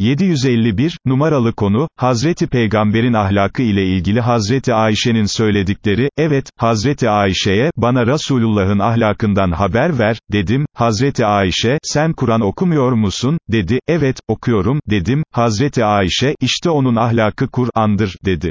751, numaralı konu, Hazreti Peygamber'in ahlakı ile ilgili Hazreti Ayşe'nin söyledikleri, evet, Hazreti Ayşe'ye, bana Resulullah'ın ahlakından haber ver, dedim, Hazreti Ayşe, sen Kur'an okumuyor musun, dedi, evet, okuyorum, dedim, Hazreti Ayşe, işte onun ahlakı Kur'an'dır, dedi.